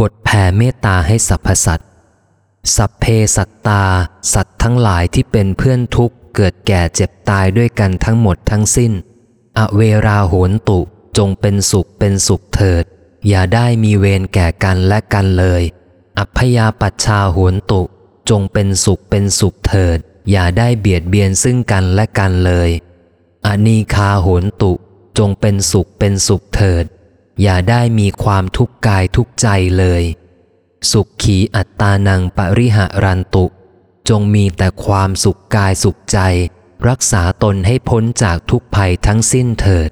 บทแผ่เมตตาให้สรรพสัตว์สัพเพสัตตา สัตว์ทั้งหลายที่เป็นเพื่อนทุกข์เกิดแก่เจ็บตายด้วยกันทั้งหมดทั้งสิ้น อเวราโหนตุจงเป็นสุขเป็นสุขเถิด อย่าได้มีเวรแก่กันและกันเลย อัพยาปัชชาโหนตุ จงเป็นสุขเป็นสุขเถิด อย่าได้เบียดเบียนซึ่งกันและกันเลย อนีคาโหนตุ จงเป็นสุขเป็นสุขเถิด อย่าได้มีความทุกข์กายทุกใจเลย สุขขีอัตตานังปริหารันตุ จงมีแต่ความสุขกายสุขใจ รักษาตนให้พ้นจากทุกภัยทั้งสิ้นเถิด